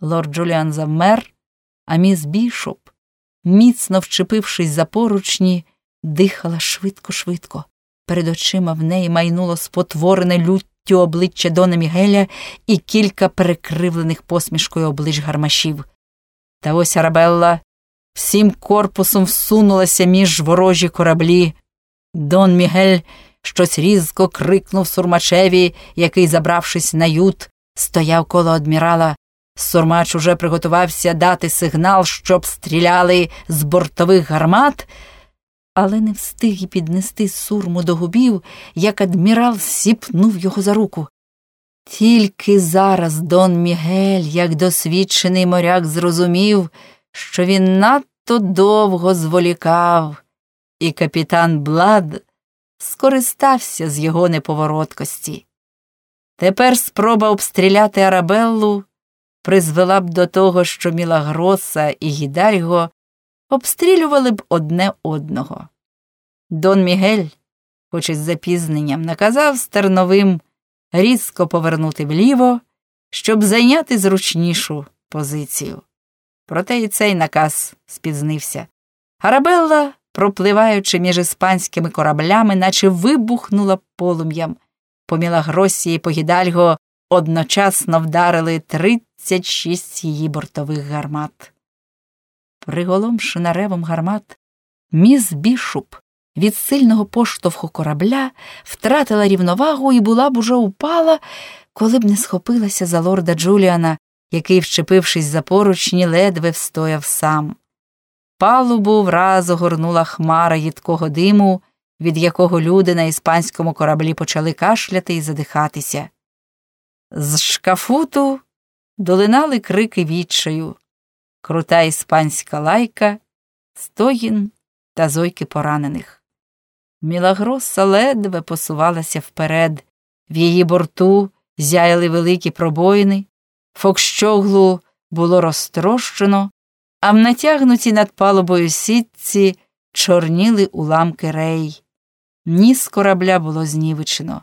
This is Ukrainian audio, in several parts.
Лорд Джуліан завмер, а міс Бішоп, міцно вчепившись за поручні, дихала швидко-швидко. Перед очима в неї майнуло спотворене люттю обличчя Дона Мігеля і кілька перекривлених посмішкою облич гармашів. Та ось Арабелла всім корпусом всунулася між ворожі кораблі. Дон Мігель щось різко крикнув сурмачеві, який, забравшись на ют, стояв коло адмірала. Сурмач уже приготувався дати сигнал, щоб стріляли з бортових гармат, але не встиг і піднести сурму до губів, як адмірал сіпнув його за руку. Тільки зараз Дон Мігель, як досвідчений моряк, зрозумів, що він надто довго зволікав, і капітан Блад скористався з його неповороткості. Тепер спроба обстріляти Арабеллу призвела б до того, що Мілагроса і Гідальго обстрілювали б одне одного. Дон Мігель, хоч із запізненням, наказав стерновим різко повернути вліво, щоб зайняти зручнішу позицію. Проте і цей наказ спізнився. Арабелла, пропливаючи між іспанськими кораблями, наче вибухнула полум'ям. По Мілагросі і по Гідальго одночасно вдарили 36 її бортових гармат. Приголомшена ревом гармат, міс Бішуп від сильного поштовху корабля втратила рівновагу і була б уже упала, коли б не схопилася за лорда Джуліана, який, вчепившись за поручні, ледве встояв сам. Палубу враз огорнула хмара їдкого диму, від якого люди на іспанському кораблі почали кашляти і задихатися. З шкафуту долинали крики відчаю, крута іспанська лайка, стогін та зойки поранених. Мілагроса ледве посувалася вперед, в її борту зяяли великі пробоїни, фокщоглу було розтрощено, а в натягнутій над палубою сітці чорніли уламки рей. Ніс корабля було знівечено.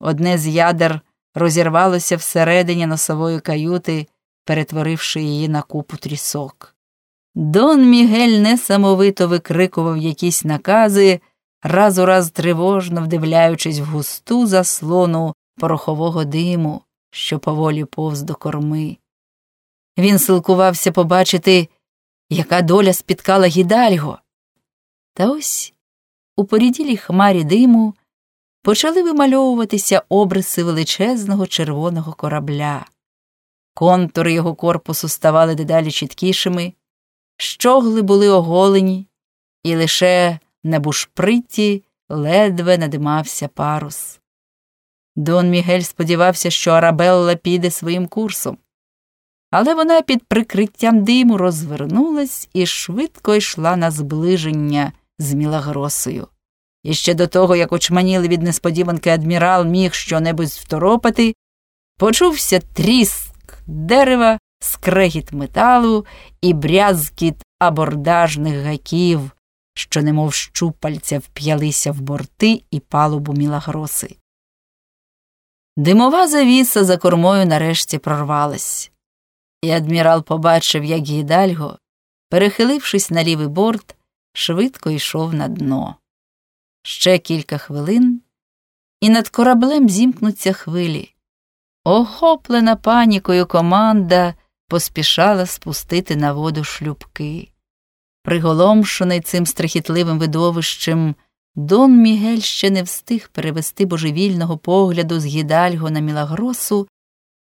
Одне з ядер розірвалося всередині носової каюти, перетворивши її на купу трісок. Дон Мігель несамовито викрикував якісь накази, раз у раз тривожно вдивляючись в густу заслону порохового диму, що поволі повз до корми. Він силкувався побачити, яка доля спіткала гідальго. Та ось у поріділій хмарі диму почали вимальовуватися обриси величезного червоного корабля. Контури його корпусу ставали дедалі чіткішими, щогли були оголені, і лише на бушприті ледве надимався парус. Дон Мігель сподівався, що Арабелла піде своїм курсом, але вона під прикриттям диму розвернулась і швидко йшла на зближення з Мілагросою. І ще до того, як очманіли від несподіванки адмірал міг щонебудь второпати, почувся тріск дерева, скрегіт металу і брязкіт абордажних гаків, що, немов щупальця, вп'ялися в борти і палубу мілагроси. Димова завіса за кормою нарешті прорвалась, і адмірал побачив, як гідальго, перехилившись на лівий борт, швидко йшов на дно. Ще кілька хвилин, і над кораблем зімкнуться хвилі. Охоплена панікою команда поспішала спустити на воду шлюбки. Приголомшений цим страхітливим видовищем, Дон Мігель ще не встиг перевести божевільного погляду з гідальго на Мілагросу,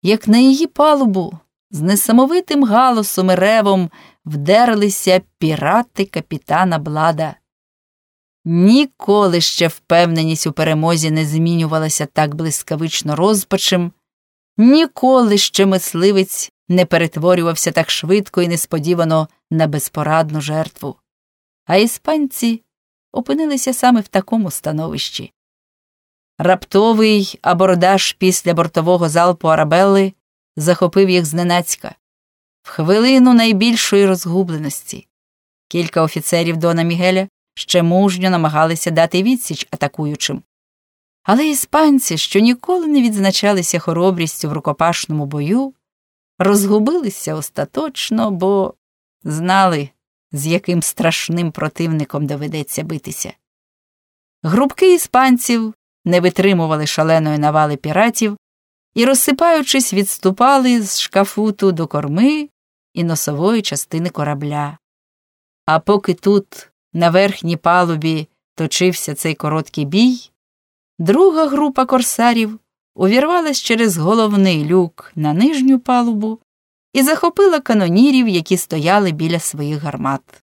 як на її палубу з несамовитим галосом і ревом вдерлися пірати капітана Блада. Ніколи ще впевненість у перемозі не змінювалася так блискавично розпачем, ніколи ще мисливець не перетворювався так швидко і несподівано на безпорадну жертву. А іспанці опинилися саме в такому становищі. Раптовий абордаж після бортового залпу Арабелли захопив їх зненацька. В хвилину найбільшої розгубленості. Кілька офіцерів Дона Мігеля ще мужньо намагалися дати відсіч атакуючим. Але іспанці, що ніколи не відзначалися хоробрістю в рукопашному бою, розгубилися остаточно, бо знали, з яким страшним противником доведеться битися. Групки іспанців не витримували шаленої навали піратів і, розсипаючись, відступали з шкафуту до корми і носової частини корабля. А поки тут, на верхній палубі, точився цей короткий бій, друга група корсарів увірвалась через головний люк на нижню палубу і захопила канонірів, які стояли біля своїх гармат.